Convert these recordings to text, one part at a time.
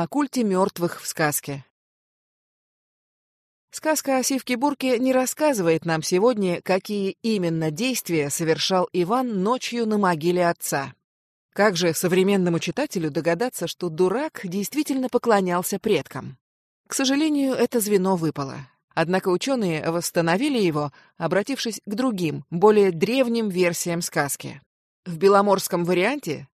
о культе мертвых в сказке. Сказка о Сивке-Бурке не рассказывает нам сегодня, какие именно действия совершал Иван ночью на могиле отца. Как же современному читателю догадаться, что дурак действительно поклонялся предкам? К сожалению, это звено выпало. Однако ученые восстановили его, обратившись к другим, более древним версиям сказки. В беломорском варианте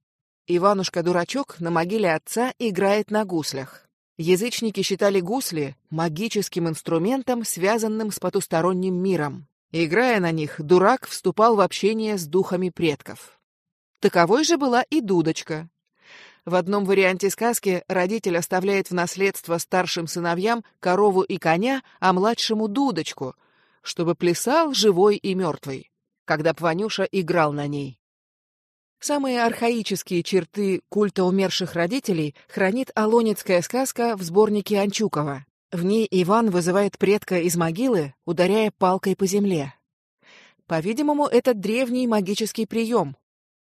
Иванушка-дурачок на могиле отца играет на гуслях. Язычники считали гусли магическим инструментом, связанным с потусторонним миром. Играя на них, дурак вступал в общение с духами предков. Таковой же была и дудочка. В одном варианте сказки родитель оставляет в наследство старшим сыновьям корову и коня, а младшему дудочку, чтобы плясал живой и мертвый, когда Пванюша играл на ней. Самые архаические черты культа умерших родителей хранит Алонецкая сказка в сборнике Анчукова. В ней Иван вызывает предка из могилы, ударяя палкой по земле. По-видимому, это древний магический прием,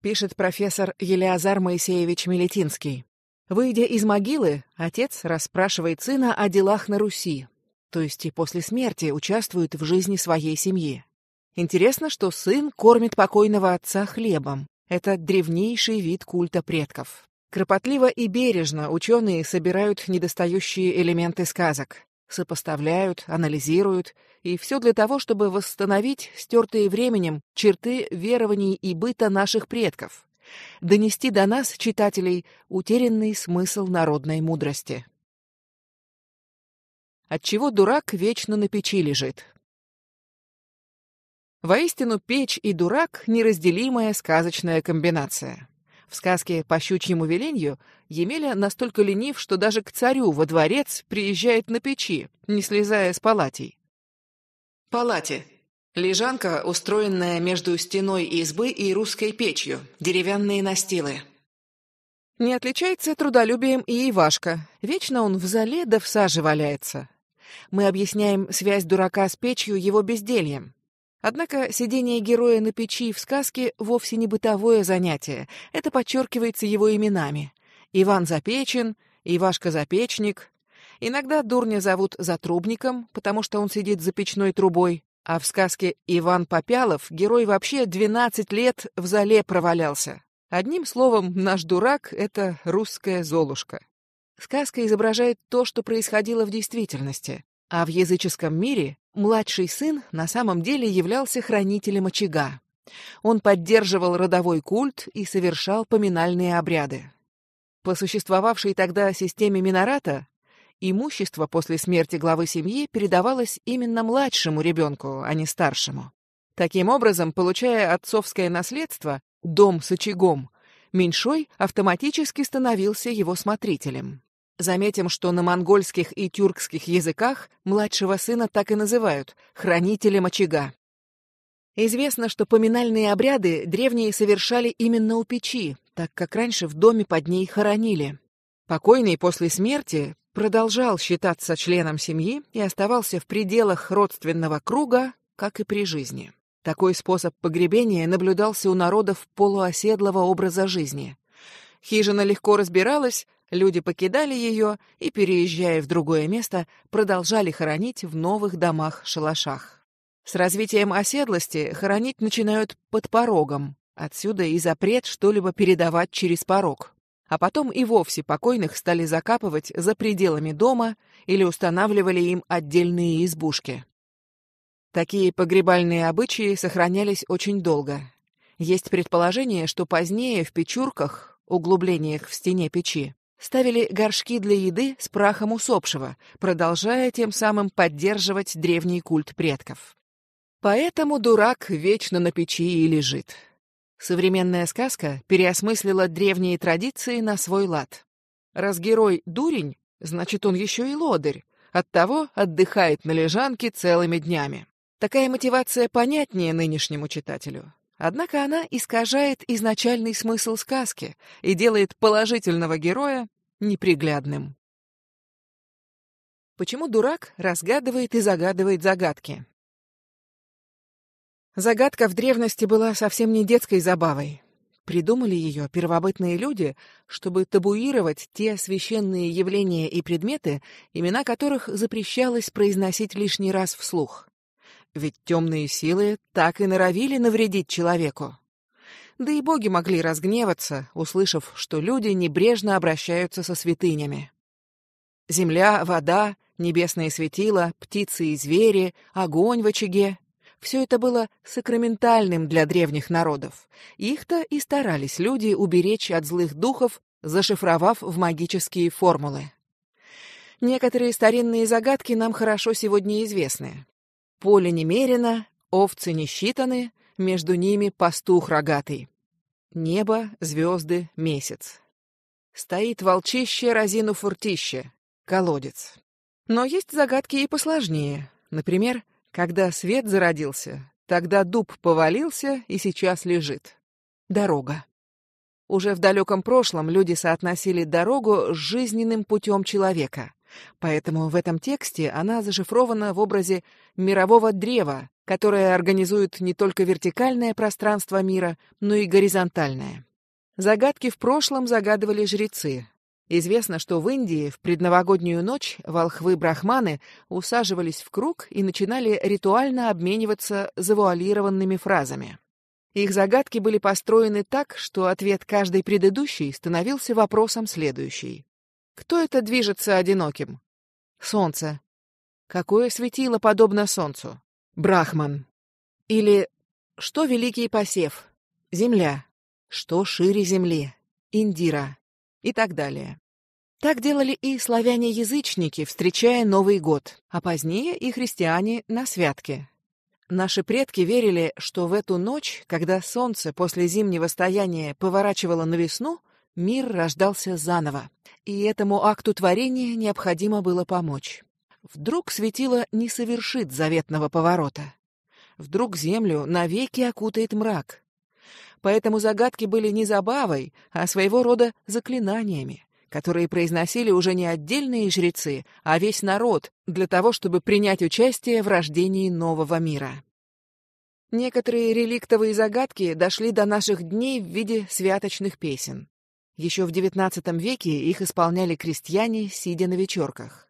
пишет профессор Елеазар Моисеевич Мелетинский. Выйдя из могилы, отец расспрашивает сына о делах на Руси, то есть и после смерти участвует в жизни своей семьи. Интересно, что сын кормит покойного отца хлебом. Это древнейший вид культа предков. Кропотливо и бережно ученые собирают недостающие элементы сказок, сопоставляют, анализируют, и все для того, чтобы восстановить стертые временем черты верований и быта наших предков, донести до нас, читателей, утерянный смысл народной мудрости. Отчего дурак вечно на печи лежит? Воистину, печь и дурак — неразделимая сказочная комбинация. В сказке «По щучьему веленью» Емеля настолько ленив, что даже к царю во дворец приезжает на печи, не слезая с палатей. Палати. Лежанка, устроенная между стеной избы и русской печью, деревянные настилы. Не отличается трудолюбием и Ивашка. Вечно он в зале да в саже валяется. Мы объясняем связь дурака с печью его бездельем. Однако сидение героя на печи в сказке вовсе не бытовое занятие, это подчеркивается его именами. Иван Запечин, Ивашка Запечник. Иногда дурня зовут Затрубником, потому что он сидит за печной трубой, а в сказке «Иван Попялов» герой вообще 12 лет в зале провалялся. Одним словом, наш дурак — это русская Золушка. Сказка изображает то, что происходило в действительности, а в языческом мире Младший сын на самом деле являлся хранителем очага. Он поддерживал родовой культ и совершал поминальные обряды. По существовавшей тогда системе Минората, имущество после смерти главы семьи передавалось именно младшему ребенку, а не старшему. Таким образом, получая отцовское наследство, дом с очагом, меньшой автоматически становился его смотрителем. Заметим, что на монгольских и тюркских языках младшего сына так и называют — хранителем очага. Известно, что поминальные обряды древние совершали именно у печи, так как раньше в доме под ней хоронили. Покойный после смерти продолжал считаться членом семьи и оставался в пределах родственного круга, как и при жизни. Такой способ погребения наблюдался у народов полуоседлого образа жизни. Хижина легко разбиралась, Люди покидали ее и, переезжая в другое место, продолжали хоронить в новых домах-шалашах. С развитием оседлости хоронить начинают под порогом. Отсюда и запрет что-либо передавать через порог. А потом и вовсе покойных стали закапывать за пределами дома или устанавливали им отдельные избушки. Такие погребальные обычаи сохранялись очень долго. Есть предположение, что позднее в печурках, углублениях в стене печи, ставили горшки для еды с прахом усопшего, продолжая тем самым поддерживать древний культ предков. Поэтому дурак вечно на печи и лежит. Современная сказка переосмыслила древние традиции на свой лад. Раз герой дурень, значит, он еще и лодырь, оттого отдыхает на лежанке целыми днями. Такая мотивация понятнее нынешнему читателю. Однако она искажает изначальный смысл сказки и делает положительного героя неприглядным. Почему дурак разгадывает и загадывает загадки? Загадка в древности была совсем не детской забавой. Придумали ее первобытные люди, чтобы табуировать те священные явления и предметы, имена которых запрещалось произносить лишний раз вслух. Ведь темные силы так и норовили навредить человеку. Да и боги могли разгневаться, услышав, что люди небрежно обращаются со святынями. Земля, вода, небесные светила, птицы и звери, огонь в очаге все это было сакраментальным для древних народов. Их-то и старались люди уберечь от злых духов, зашифровав в магические формулы. Некоторые старинные загадки нам хорошо сегодня известны. Поле немерено, овцы не считаны, между ними пастух рогатый. Небо, звезды, месяц. Стоит волчище, разину фуртище, колодец. Но есть загадки и посложнее. Например, когда свет зародился, тогда дуб повалился и сейчас лежит. Дорога. Уже в далеком прошлом люди соотносили дорогу с жизненным путем человека. Поэтому в этом тексте она зашифрована в образе мирового древа, которое организует не только вертикальное пространство мира, но и горизонтальное. Загадки в прошлом загадывали жрецы, Известно, что в Индии в предновогоднюю ночь волхвы-брахманы усаживались в круг и начинали ритуально обмениваться завуалированными фразами. Их загадки были построены так, что ответ каждой предыдущей становился вопросом следующий. Кто это движется одиноким? Солнце. Какое светило подобно солнцу? Брахман. Или что великий посев? Земля. Что шире земли? Индира и так далее. Так делали и славяне-язычники, встречая Новый год, а позднее и христиане на святке. Наши предки верили, что в эту ночь, когда солнце после зимнего стояния поворачивало на весну, мир рождался заново, и этому акту творения необходимо было помочь. Вдруг светило не совершит заветного поворота. Вдруг землю навеки окутает мрак поэтому загадки были не забавой, а своего рода заклинаниями, которые произносили уже не отдельные жрецы, а весь народ для того, чтобы принять участие в рождении нового мира. Некоторые реликтовые загадки дошли до наших дней в виде святочных песен. Еще в XIX веке их исполняли крестьяне, сидя на вечерках.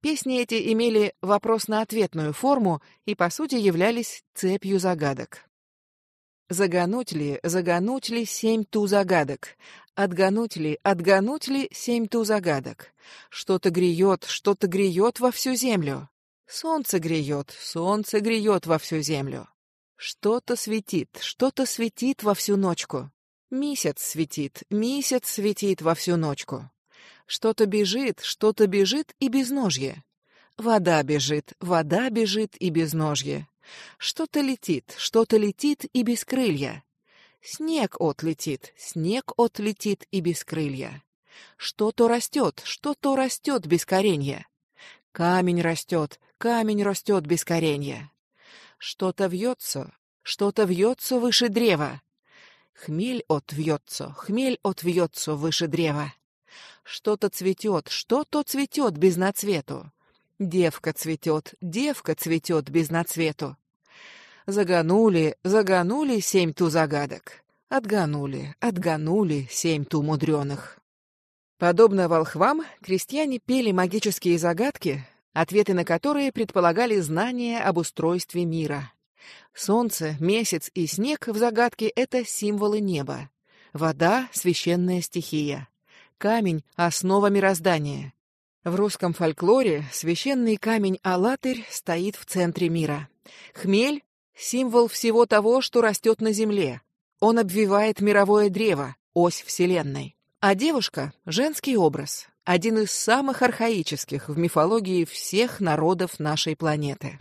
Песни эти имели вопрос-на-ответную форму и, по сути, являлись цепью загадок. Загануть ли, загануть ли семь ту загадок? Отгануть ли, отгануть ли семь ту загадок? Что-то греет, что-то греет во всю землю. Солнце греет, солнце греет во всю землю. Что-то светит, что-то светит во всю ночку. Месяц светит, месяц светит во всю ночку. Что-то бежит, что-то бежит и безножье. Вода бежит, вода бежит и безножье. Что-то летит, что-то летит и без крылья. Снег отлетит, снег отлетит и без крылья. Что-то растет, что-то растет без коренья. Камень растет, камень растет без коренья. Что-то вьется, что-то вьется выше древа. Хмель отвьется, хмель отвьется выше древа. Что-то цветет, что-то цветет без нацвету. Девка цветет, девка цветет без нацвету. Заганули, заганули семь ту загадок. Отганули, отганули семь ту мудреных. Подобно волхвам, крестьяне пели магические загадки, ответы на которые предполагали знания об устройстве мира. Солнце, месяц и снег в загадке — это символы неба. Вода — священная стихия. Камень — основа мироздания. В русском фольклоре священный камень Алатырь стоит в центре мира. Хмель — символ всего того, что растет на земле. Он обвивает мировое древо, ось Вселенной. А девушка — женский образ, один из самых архаических в мифологии всех народов нашей планеты.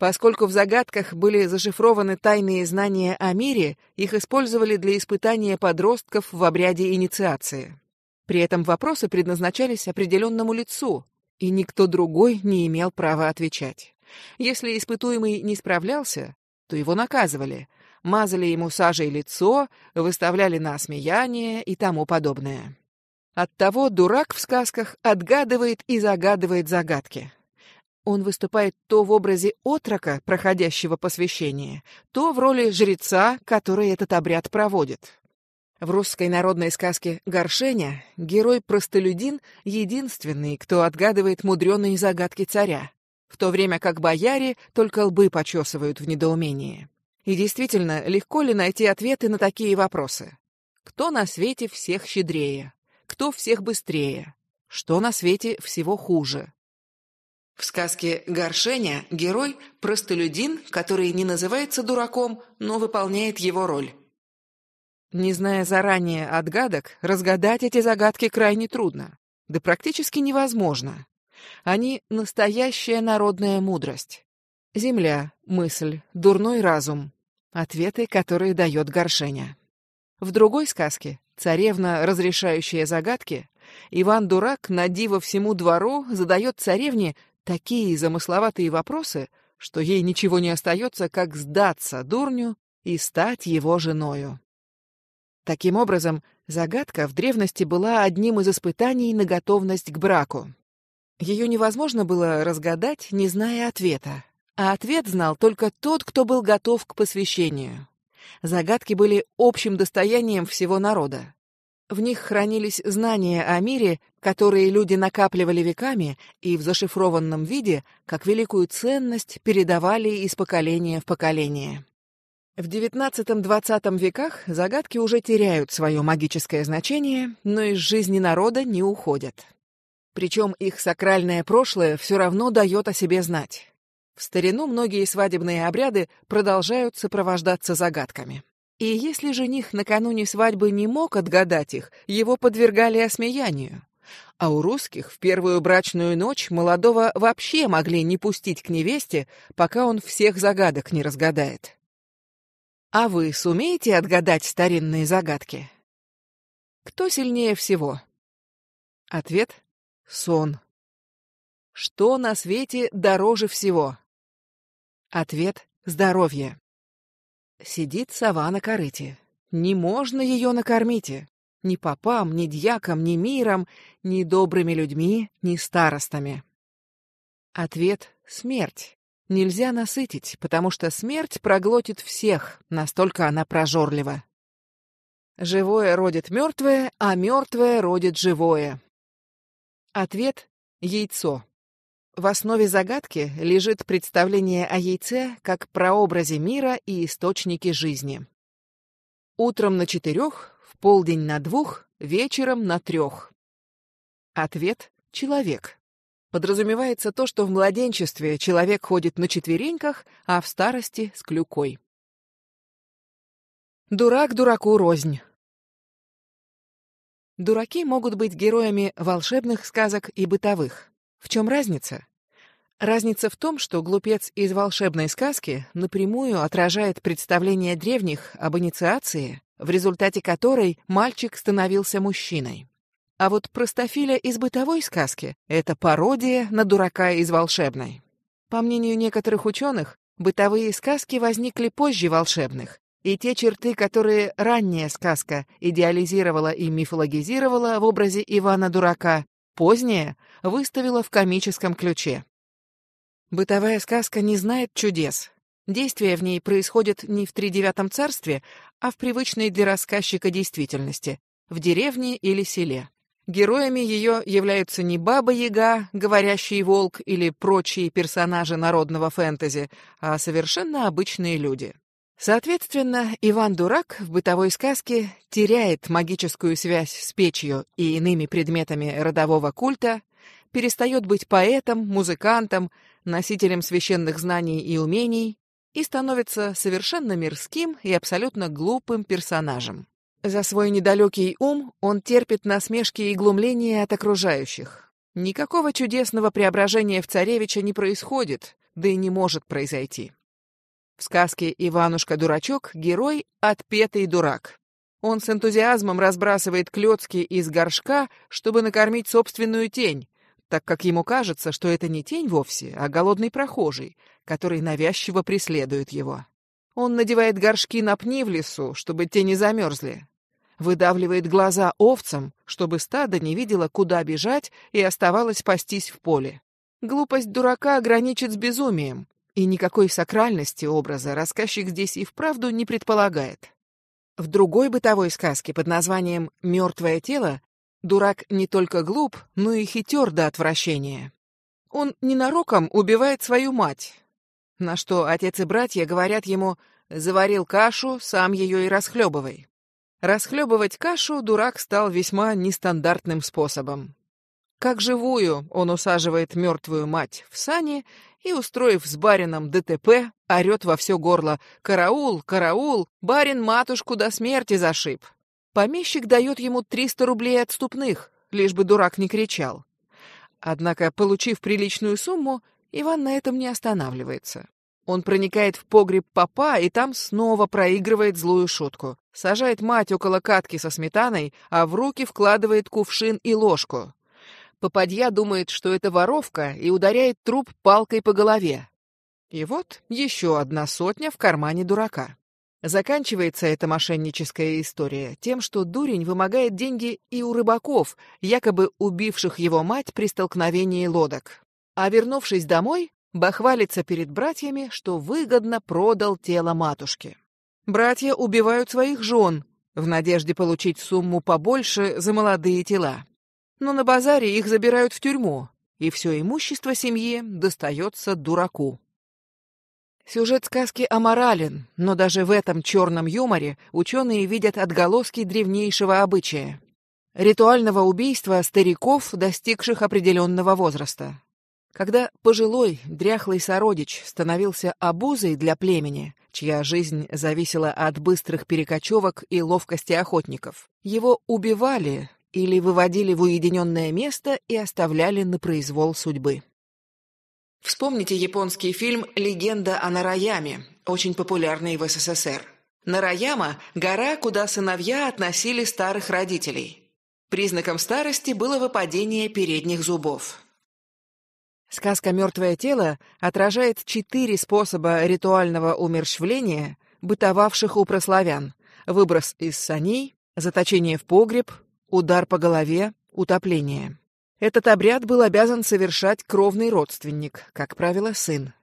Поскольку в загадках были зашифрованы тайные знания о мире, их использовали для испытания подростков в обряде инициации. При этом вопросы предназначались определенному лицу, и никто другой не имел права отвечать. Если испытуемый не справлялся, то его наказывали, мазали ему сажей лицо, выставляли на осмеяние и тому подобное. Оттого дурак в сказках отгадывает и загадывает загадки. Он выступает то в образе отрока, проходящего посвящение, то в роли жреца, который этот обряд проводит. В русской народной сказке «Горшеня» герой-простолюдин — единственный, кто отгадывает мудреные загадки царя, в то время как бояре только лбы почесывают в недоумении. И действительно, легко ли найти ответы на такие вопросы? Кто на свете всех щедрее? Кто всех быстрее? Что на свете всего хуже? В сказке «Горшеня» герой – простолюдин, который не называется дураком, но выполняет его роль. Не зная заранее отгадок, разгадать эти загадки крайне трудно, да практически невозможно. Они — настоящая народная мудрость. Земля, мысль, дурной разум — ответы, которые дает Горшеня. В другой сказке «Царевна, разрешающая загадки» Иван Дурак на диво всему двору задает царевне такие замысловатые вопросы, что ей ничего не остается, как сдаться дурню и стать его женою. Таким образом, загадка в древности была одним из испытаний на готовность к браку. Ее невозможно было разгадать, не зная ответа, а ответ знал только тот, кто был готов к посвящению. Загадки были общим достоянием всего народа. В них хранились знания о мире, которые люди накапливали веками и в зашифрованном виде, как великую ценность, передавали из поколения в поколение. В XIX-XX веках загадки уже теряют свое магическое значение, но из жизни народа не уходят. Причем их сакральное прошлое все равно дает о себе знать. В старину многие свадебные обряды продолжают сопровождаться загадками. И если жених накануне свадьбы не мог отгадать их, его подвергали осмеянию. А у русских в первую брачную ночь молодого вообще могли не пустить к невесте, пока он всех загадок не разгадает. А вы сумеете отгадать старинные загадки? Кто сильнее всего? Ответ — сон. Что на свете дороже всего? Ответ — здоровье. Сидит сова на корыте. Не можно ее накормить. Ни попам, ни дьякам, ни миром, ни добрыми людьми, ни старостами. Ответ — смерть. Нельзя насытить, потому что смерть проглотит всех, настолько она прожорлива. Живое родит мертвое, а мертвое родит живое. Ответ — яйцо. В основе загадки лежит представление о яйце как прообразе мира и источнике жизни. Утром на четырех, в полдень на двух, вечером на трех. Ответ — человек. Подразумевается то, что в младенчестве человек ходит на четвереньках, а в старости — с клюкой. Дурак дураку рознь. Дураки могут быть героями волшебных сказок и бытовых. В чем разница? Разница в том, что глупец из волшебной сказки напрямую отражает представление древних об инициации, в результате которой мальчик становился мужчиной. А вот простофиля из бытовой сказки — это пародия на дурака из волшебной. По мнению некоторых ученых, бытовые сказки возникли позже волшебных, и те черты, которые ранняя сказка идеализировала и мифологизировала в образе Ивана-дурака, поздняя выставила в комическом ключе. Бытовая сказка не знает чудес. Действие в ней происходит не в тридевятом царстве, а в привычной для рассказчика действительности, в деревне или селе. Героями ее являются не Баба-Яга, Говорящий Волк или прочие персонажи народного фэнтези, а совершенно обычные люди. Соответственно, Иван-дурак в бытовой сказке теряет магическую связь с печью и иными предметами родового культа, перестает быть поэтом, музыкантом, носителем священных знаний и умений и становится совершенно мирским и абсолютно глупым персонажем. За свой недалекий ум он терпит насмешки и глумления от окружающих. Никакого чудесного преображения в царевича не происходит, да и не может произойти. В сказке «Иванушка-дурачок» герой — отпетый дурак. Он с энтузиазмом разбрасывает клёцки из горшка, чтобы накормить собственную тень, так как ему кажется, что это не тень вовсе, а голодный прохожий, который навязчиво преследует его. Он надевает горшки на пни в лесу, чтобы те не замерзли. Выдавливает глаза овцам, чтобы стадо не видело, куда бежать и оставалось пастись в поле. Глупость дурака граничит с безумием, и никакой сакральности образа рассказчик здесь и вправду не предполагает. В другой бытовой сказке под названием «Мертвое тело» дурак не только глуп, но и хитер до отвращения. Он ненароком убивает свою мать, на что отец и братья говорят ему «заварил кашу, сам ее и расхлебывай». Расхлебывать кашу дурак стал весьма нестандартным способом. Как живую он усаживает мертвую мать в сани и, устроив с барином ДТП, орет во все горло «Караул! Караул! Барин матушку до смерти зашиб!» Помещик дает ему 300 рублей отступных, лишь бы дурак не кричал. Однако, получив приличную сумму, Иван на этом не останавливается. Он проникает в погреб папа и там снова проигрывает злую шутку. Сажает мать около катки со сметаной, а в руки вкладывает кувшин и ложку. Попадья думает, что это воровка, и ударяет труп палкой по голове. И вот еще одна сотня в кармане дурака. Заканчивается эта мошенническая история тем, что дурень вымогает деньги и у рыбаков, якобы убивших его мать при столкновении лодок. А вернувшись домой, бахвалится перед братьями, что выгодно продал тело матушки. Братья убивают своих жен в надежде получить сумму побольше за молодые тела. Но на базаре их забирают в тюрьму, и все имущество семьи достается дураку. Сюжет сказки аморален, но даже в этом черном юморе ученые видят отголоски древнейшего обычая — ритуального убийства стариков, достигших определенного возраста. Когда пожилой, дряхлый сородич становился обузой для племени, чья жизнь зависела от быстрых перекочевок и ловкости охотников, его убивали или выводили в уединенное место и оставляли на произвол судьбы. Вспомните японский фильм «Легенда о Нараяме», очень популярный в СССР. Нараяма – гора, куда сыновья относили старых родителей. Признаком старости было выпадение передних зубов. Сказка «Мертвое тело» отражает четыре способа ритуального умерщвления, бытовавших у прославян. Выброс из саней, заточение в погреб, удар по голове, утопление. Этот обряд был обязан совершать кровный родственник, как правило, сын.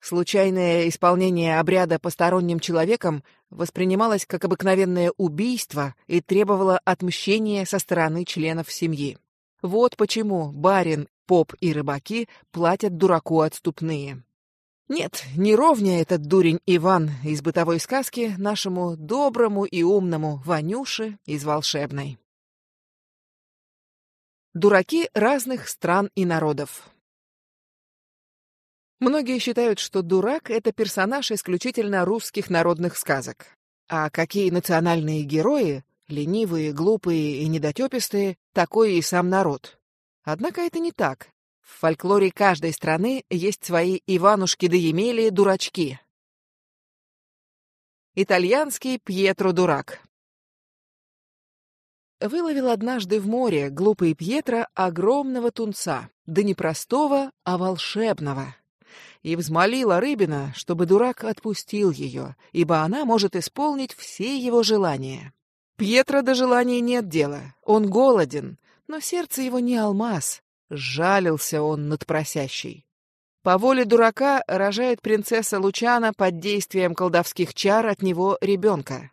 Случайное исполнение обряда посторонним человеком воспринималось как обыкновенное убийство и требовало отмщения со стороны членов семьи. Вот почему барин, поп и рыбаки платят дураку отступные. Нет, не ровня этот дурень Иван из бытовой сказки нашему доброму и умному Ванюше из волшебной. Дураки разных стран и народов. Многие считают, что дурак — это персонаж исключительно русских народных сказок. А какие национальные герои, ленивые, глупые и недотепистые, такой и сам народ. Однако это не так. В фольклоре каждой страны есть свои Иванушки да Емелии дурачки. Итальянский Пьетро Дурак выловил однажды в море глупый Пьетро огромного тунца, да не простого, а волшебного. И взмолила рыбина, чтобы дурак отпустил ее, ибо она может исполнить все его желания. Пьетро до желания нет дела, он голоден, но сердце его не алмаз, сжалился он над просящей. По воле дурака рожает принцесса Лучана под действием колдовских чар от него ребенка.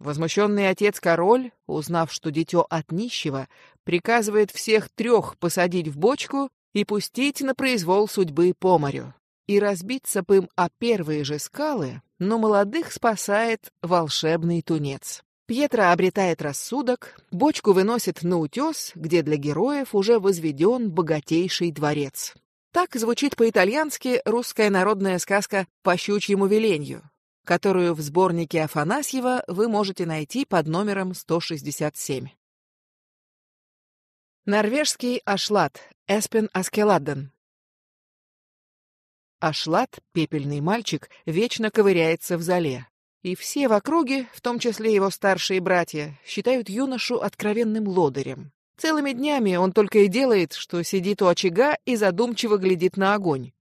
Возмущенный отец-король, узнав, что дитё от нищего, приказывает всех трех посадить в бочку и пустить на произвол судьбы по морю. И разбиться бы им о первые же скалы, но молодых спасает волшебный тунец. Пьетро обретает рассудок, бочку выносит на утес, где для героев уже возведен богатейший дворец. Так звучит по-итальянски русская народная сказка «По щучьему веленью», которую в сборнике Афанасьева вы можете найти под номером 167. Норвежский ашлат Эспен Аскеладден. Ашлат, пепельный мальчик, вечно ковыряется в зале. И все в округе, в том числе его старшие братья, считают юношу откровенным лодырем. Целыми днями он только и делает, что сидит у очага и задумчиво глядит на огонь.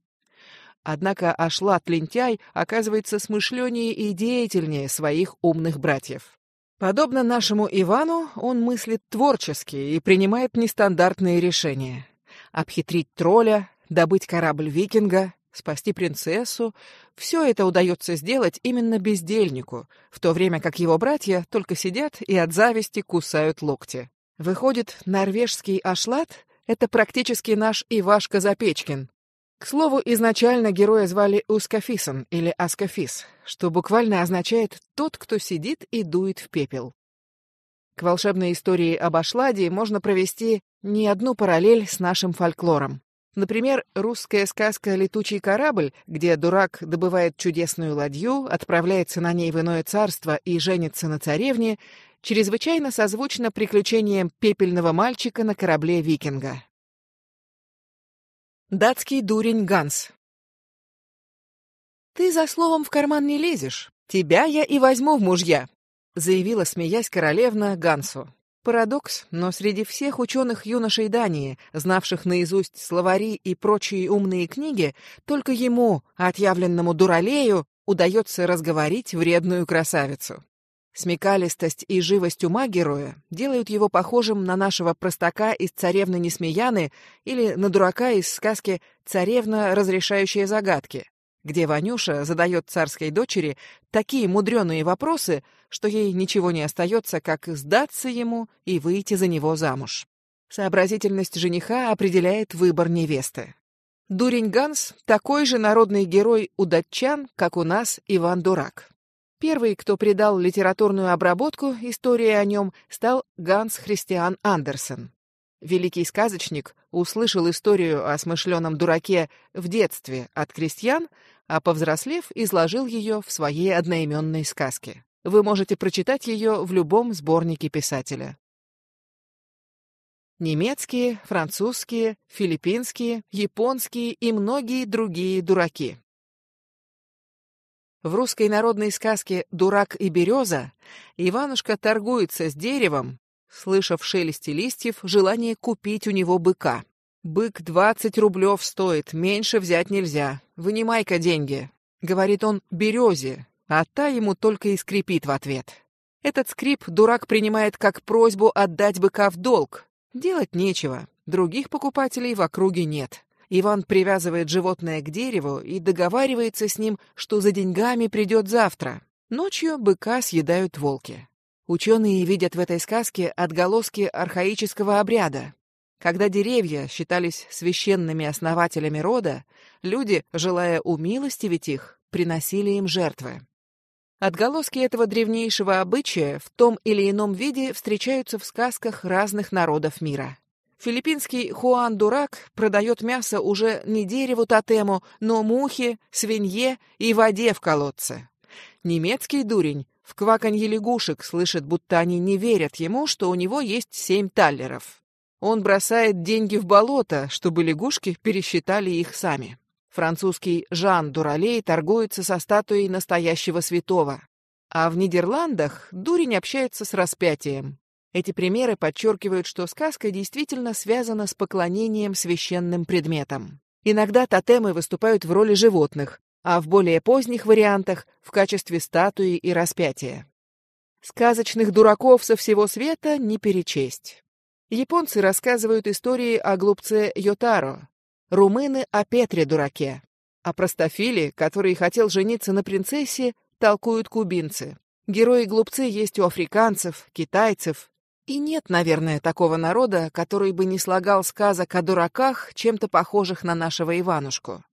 Однако Ашлат-лентяй оказывается смышленнее и деятельнее своих умных братьев. Подобно нашему Ивану, он мыслит творчески и принимает нестандартные решения. Обхитрить тролля, добыть корабль викинга, спасти принцессу. Все это удается сделать именно бездельнику, в то время как его братья только сидят и от зависти кусают локти. Выходит, норвежский ашлат — это практически наш Ивашка Запечкин. К слову, изначально героя звали Ускафисон или Аскафис, что буквально означает «тот, кто сидит и дует в пепел». К волшебной истории об Ашладе можно провести не одну параллель с нашим фольклором. Например, русская сказка «Летучий корабль», где дурак добывает чудесную ладью, отправляется на ней в иное царство и женится на царевне, чрезвычайно созвучно приключениям пепельного мальчика на корабле викинга. Датский дурень Ганс «Ты за словом в карман не лезешь. Тебя я и возьму в мужья заявила, смеясь королевна Гансу. Парадокс, но среди всех ученых юношей Дании, знавших наизусть словари и прочие умные книги, только ему, отъявленному дуралею, удается разговорить вредную красавицу. Смекалистость и живость ума героя делают его похожим на нашего простака из «Царевны Несмеяны» или на дурака из сказки «Царевна, разрешающая загадки», где Ванюша задает царской дочери такие мудреные вопросы, что ей ничего не остается, как сдаться ему и выйти за него замуж. Сообразительность жениха определяет выбор невесты. Дурень Ганс — такой же народный герой у датчан, как у нас Иван Дурак. Первый, кто придал литературную обработку истории о нем, стал Ганс Христиан Андерсен. Великий сказочник услышал историю о смышленом дураке в детстве от крестьян, а повзрослев, изложил ее в своей одноименной сказке. Вы можете прочитать ее в любом сборнике писателя. Немецкие, французские, филиппинские, японские и многие другие дураки. В русской народной сказке «Дурак и береза» Иванушка торгуется с деревом, слыша в листьев желание купить у него быка. «Бык двадцать рублев стоит, меньше взять нельзя. Вынимай-ка деньги», — говорит он березе, а та ему только и скрипит в ответ. Этот скрип дурак принимает как просьбу отдать быка в долг. Делать нечего, других покупателей в округе нет. Иван привязывает животное к дереву и договаривается с ним, что за деньгами придет завтра. Ночью быка съедают волки. Ученые видят в этой сказке отголоски архаического обряда. Когда деревья считались священными основателями рода, люди, желая умилостивить их, приносили им жертвы. Отголоски этого древнейшего обычая в том или ином виде встречаются в сказках разных народов мира. Филиппинский Хуан Дурак продает мясо уже не дереву-тотему, но мухе, свинье и воде в колодце. Немецкий дурень в кваканье лягушек слышит, будто они не верят ему, что у него есть семь таллеров. Он бросает деньги в болото, чтобы лягушки пересчитали их сами. Французский Жан Дуралей торгуется со статуей настоящего святого. А в Нидерландах дурень общается с распятием. Эти примеры подчеркивают, что сказка действительно связана с поклонением священным предметам. Иногда тотемы выступают в роли животных, а в более поздних вариантах в качестве статуи и распятия. Сказочных дураков со всего света не перечесть. Японцы рассказывают истории о глупце Йотаро, румыны о Петре-дураке, а простофиле, который хотел жениться на принцессе, толкуют кубинцы. Герои-глупцы есть у африканцев, китайцев, и нет, наверное, такого народа, который бы не слагал сказок о дураках, чем-то похожих на нашего Иванушку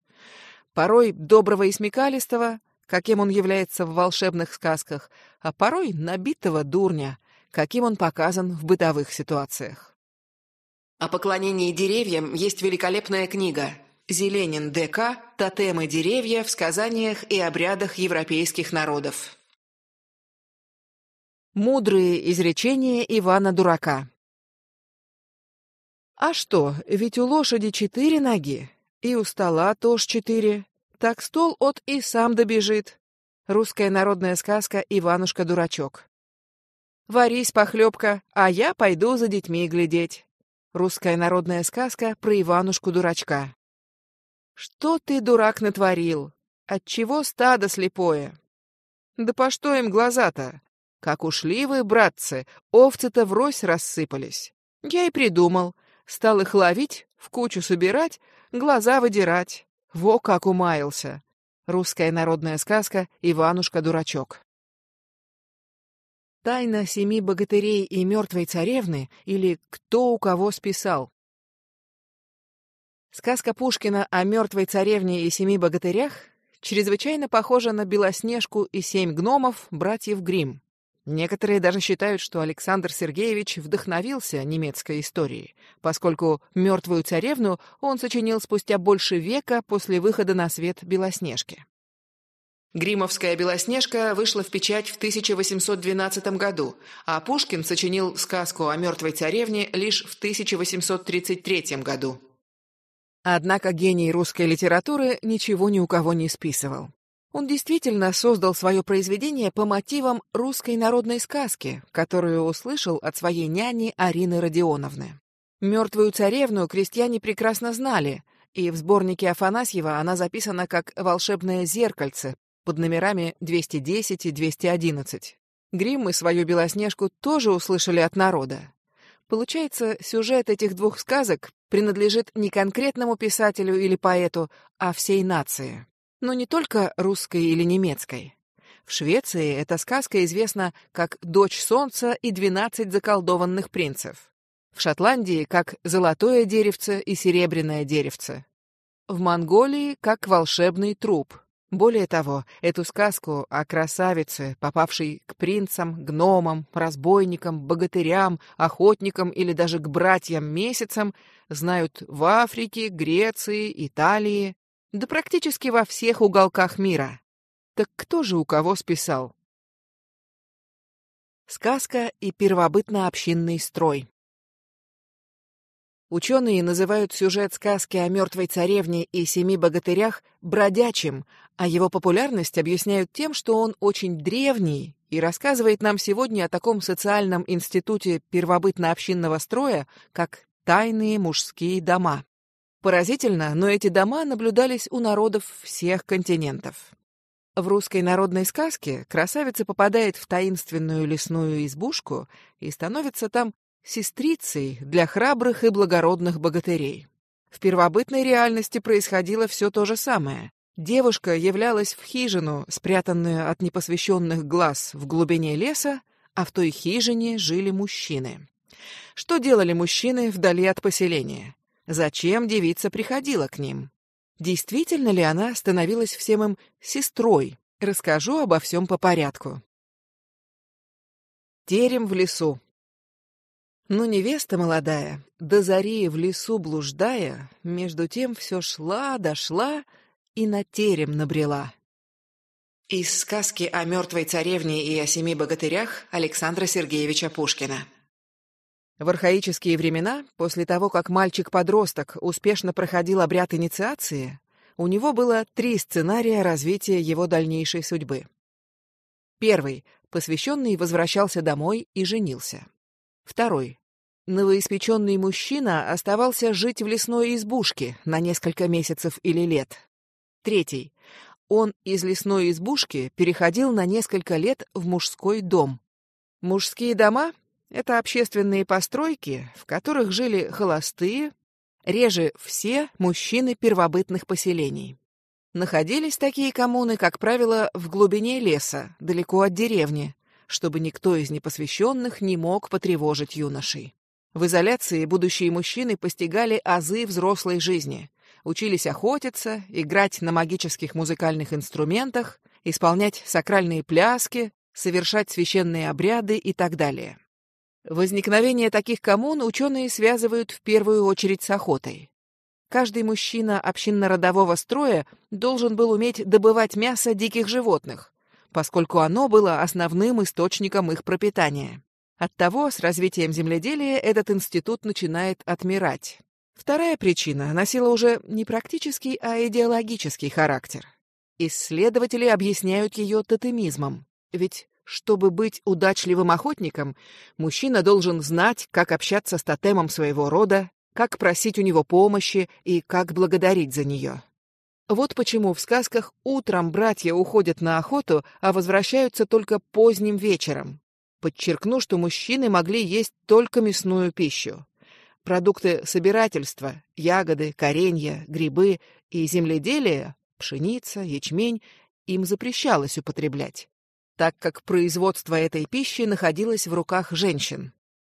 порой доброго и смекалистого, каким он является в волшебных сказках, а порой набитого дурня, каким он показан в бытовых ситуациях. О поклонении деревьям есть великолепная книга «Зеленин ДК. Тотемы деревья в сказаниях и обрядах европейских народов». Мудрые изречения Ивана Дурака А что, ведь у лошади четыре ноги, и у стола тоже четыре. Так стол от и сам добежит. Русская народная сказка «Иванушка-дурачок». «Варись, похлебка, а я пойду за детьми глядеть». Русская народная сказка про Иванушку-дурачка. «Что ты, дурак, натворил? Отчего стадо слепое?» «Да по что им глаза-то? Как ушли вы, братцы, овцы-то врозь рассыпались. Я и придумал. Стал их ловить, в кучу собирать, глаза выдирать. Во как умаился! Русская народная сказка «Иванушка-дурачок». Тайна семи богатырей и мертвой царевны или кто у кого списал. Сказка Пушкина о мертвой царевне и семи богатырях чрезвычайно похожа на Белоснежку и семь гномов братьев Гримм. Некоторые даже считают, что Александр Сергеевич вдохновился немецкой историей, поскольку «Мертвую царевну» он сочинил спустя больше века после выхода на свет «Белоснежки». Гримовская «Белоснежка» вышла в печать в 1812 году, а Пушкин сочинил сказку о мертвой царевне лишь в 1833 году. Однако гений русской литературы ничего ни у кого не списывал. Он действительно создал свое произведение по мотивам русской народной сказки, которую услышал от своей няни Арины Родионовны. «Мертвую царевну» крестьяне прекрасно знали, и в сборнике Афанасьева она записана как «Волшебное зеркальце» под номерами 210 и 211. Гриммы свою «Белоснежку» тоже услышали от народа. Получается, сюжет этих двух сказок принадлежит не конкретному писателю или поэту, а всей нации но не только русской или немецкой. В Швеции эта сказка известна как «Дочь солнца и двенадцать заколдованных принцев». В Шотландии как «Золотое деревце и серебряное деревце». В Монголии как «Волшебный труп». Более того, эту сказку о красавице, попавшей к принцам, гномам, разбойникам, богатырям, охотникам или даже к братьям-месяцам, знают в Африке, Греции, Италии, да практически во всех уголках мира. Так кто же у кого списал? Сказка и первобытно-общинный строй. Ученые называют сюжет сказки о мертвой царевне и семи богатырях бродячим, а его популярность объясняют тем, что он очень древний и рассказывает нам сегодня о таком социальном институте первобытно-общинного строя, как тайные мужские дома. Поразительно, но эти дома наблюдались у народов всех континентов. В русской народной сказке красавица попадает в таинственную лесную избушку и становится там сестрицей для храбрых и благородных богатырей. В первобытной реальности происходило все то же самое. Девушка являлась в хижину, спрятанную от непосвященных глаз в глубине леса, а в той хижине жили мужчины. Что делали мужчины вдали от поселения? Зачем девица приходила к ним? Действительно ли она становилась всем им сестрой? Расскажу обо всем по порядку. Терем в лесу. Ну, невеста молодая, до зари в лесу блуждая, между тем все шла, дошла и на терем набрела. Из сказки о мертвой царевне и о семи богатырях Александра Сергеевича Пушкина. В архаические времена, после того, как мальчик-подросток успешно проходил обряд инициации, у него было три сценария развития его дальнейшей судьбы. Первый. Посвященный возвращался домой и женился. Второй. Новоиспеченный мужчина оставался жить в лесной избушке на несколько месяцев или лет. Третий. Он из лесной избушки переходил на несколько лет в мужской дом. Мужские дома это общественные постройки, в которых жили холостые, реже все мужчины первобытных поселений. Находились такие коммуны, как правило, в глубине леса, далеко от деревни, чтобы никто из непосвященных не мог потревожить юношей. В изоляции будущие мужчины постигали азы взрослой жизни, учились охотиться, играть на магических музыкальных инструментах, исполнять сакральные пляски, совершать священные обряды и так далее. Возникновение таких коммун ученые связывают в первую очередь с охотой. Каждый мужчина общинно-родового строя должен был уметь добывать мясо диких животных, поскольку оно было основным источником их пропитания. Оттого с развитием земледелия этот институт начинает отмирать. Вторая причина носила уже не практический, а идеологический характер. Исследователи объясняют ее тотемизмом, ведь чтобы быть удачливым охотником, мужчина должен знать, как общаться с тотемом своего рода, как просить у него помощи и как благодарить за нее. Вот почему в сказках утром братья уходят на охоту, а возвращаются только поздним вечером. Подчеркну, что мужчины могли есть только мясную пищу. Продукты собирательства, ягоды, коренья, грибы и земледелие, пшеница, ячмень, им запрещалось употреблять, так как производство этой пищи находилось в руках женщин.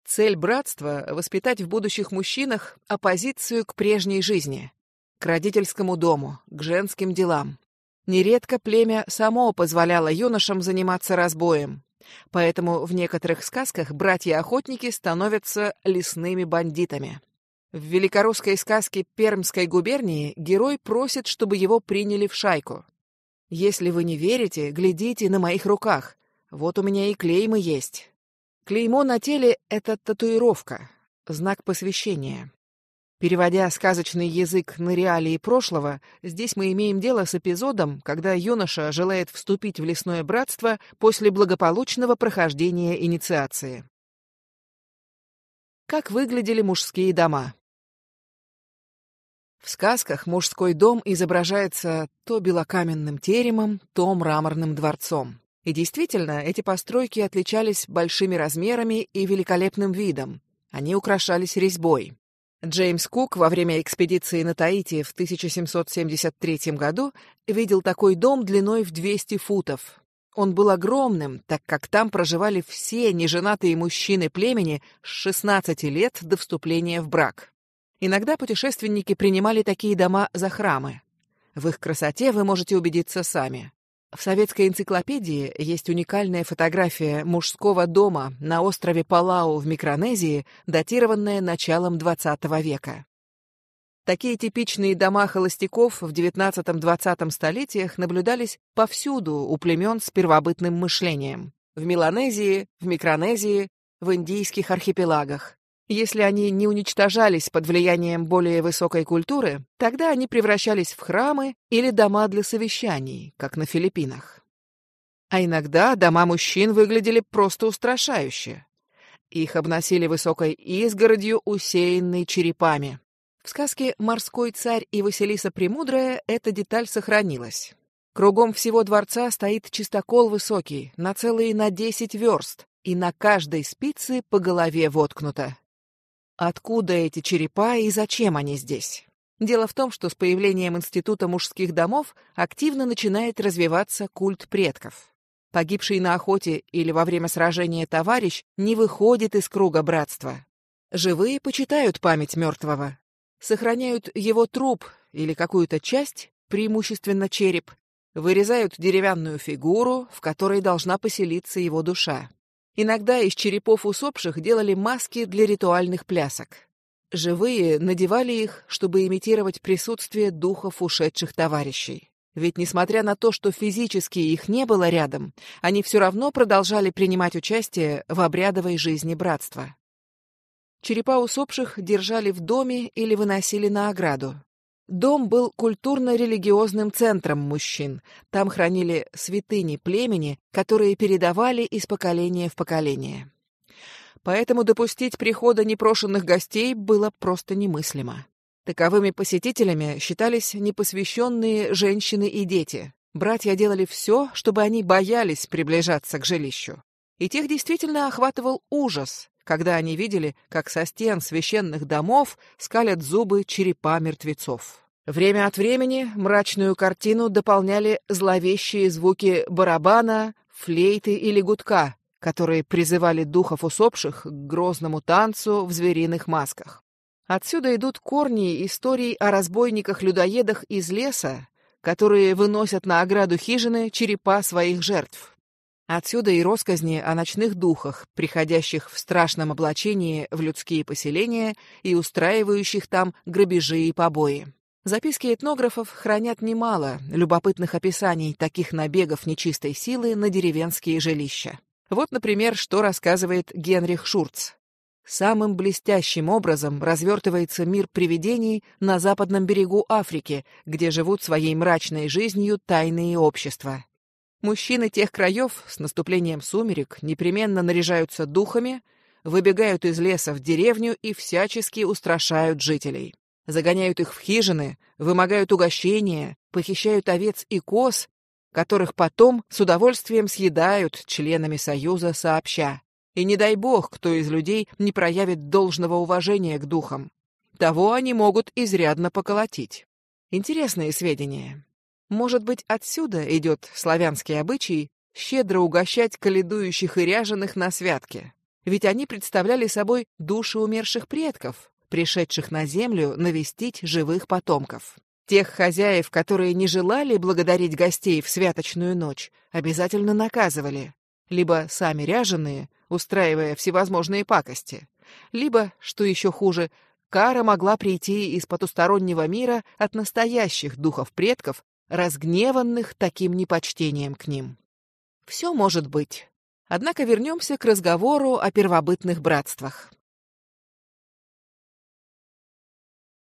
Цель братства — воспитать в будущих мужчинах оппозицию к прежней жизни, к родительскому дому, к женским делам. Нередко племя само позволяло юношам заниматься разбоем, Поэтому в некоторых сказках братья-охотники становятся лесными бандитами. В великорусской сказке Пермской губернии герой просит, чтобы его приняли в шайку. «Если вы не верите, глядите на моих руках. Вот у меня и клеймы есть». Клеймо на теле — это татуировка, знак посвящения. Переводя сказочный язык на реалии прошлого, здесь мы имеем дело с эпизодом, когда юноша желает вступить в лесное братство после благополучного прохождения инициации. Как выглядели мужские дома? В сказках мужской дом изображается то белокаменным теремом, то мраморным дворцом. И действительно, эти постройки отличались большими размерами и великолепным видом. Они украшались резьбой. Джеймс Кук во время экспедиции на Таити в 1773 году видел такой дом длиной в 200 футов. Он был огромным, так как там проживали все неженатые мужчины племени с 16 лет до вступления в брак. Иногда путешественники принимали такие дома за храмы. В их красоте вы можете убедиться сами. В советской энциклопедии есть уникальная фотография мужского дома на острове Палау в Микронезии, датированная началом XX века. Такие типичные дома холостяков в XIX-XX столетиях наблюдались повсюду у племен с первобытным мышлением. В Меланезии, в Микронезии, в индийских архипелагах. Если они не уничтожались под влиянием более высокой культуры, тогда они превращались в храмы или дома для совещаний, как на Филиппинах. А иногда дома мужчин выглядели просто устрашающе. Их обносили высокой изгородью, усеянной черепами. В сказке «Морской царь» и «Василиса Премудрая» эта деталь сохранилась. Кругом всего дворца стоит чистокол высокий, на целые на десять верст, и на каждой спице по голове воткнуто. Откуда эти черепа и зачем они здесь? Дело в том, что с появлением Института мужских домов активно начинает развиваться культ предков. Погибший на охоте или во время сражения товарищ не выходит из круга братства. Живые почитают память мертвого, сохраняют его труп или какую-то часть, преимущественно череп, вырезают деревянную фигуру, в которой должна поселиться его душа. Иногда из черепов усопших делали маски для ритуальных плясок. Живые надевали их, чтобы имитировать присутствие духов ушедших товарищей. Ведь, несмотря на то, что физически их не было рядом, они все равно продолжали принимать участие в обрядовой жизни братства. Черепа усопших держали в доме или выносили на ограду. Дом был культурно-религиозным центром мужчин. Там хранили святыни племени, которые передавали из поколения в поколение. Поэтому допустить прихода непрошенных гостей было просто немыслимо. Таковыми посетителями считались непосвященные женщины и дети. Братья делали все, чтобы они боялись приближаться к жилищу. И тех действительно охватывал ужас, когда они видели, как со стен священных домов скалят зубы черепа мертвецов. Время от времени мрачную картину дополняли зловещие звуки барабана, флейты или гудка, которые призывали духов усопших к грозному танцу в звериных масках. Отсюда идут корни историй о разбойниках-людоедах из леса, которые выносят на ограду хижины черепа своих жертв. Отсюда и росказни о ночных духах, приходящих в страшном облачении в людские поселения и устраивающих там грабежи и побои. Записки этнографов хранят немало любопытных описаний таких набегов нечистой силы на деревенские жилища. Вот, например, что рассказывает Генрих Шурц. Самым блестящим образом развертывается мир привидений на западном берегу Африки, где живут своей мрачной жизнью тайные общества. Мужчины тех краев с наступлением сумерек непременно наряжаются духами, выбегают из леса в деревню и всячески устрашают жителей. Загоняют их в хижины, вымогают угощения, похищают овец и коз, которых потом с удовольствием съедают членами Союза сообща. И не дай бог, кто из людей не проявит должного уважения к духам. Того они могут изрядно поколотить. Интересные сведения. Может быть, отсюда идет славянский обычай щедро угощать каледующих и ряженых на святке. Ведь они представляли собой души умерших предков, пришедших на землю навестить живых потомков. Тех хозяев, которые не желали благодарить гостей в святочную ночь, обязательно наказывали. Либо сами ряженые, устраивая всевозможные пакости, либо, что еще хуже, кара могла прийти из потустороннего мира от настоящих духов предков, разгневанных таким непочтением к ним. Все может быть. Однако вернемся к разговору о первобытных братствах.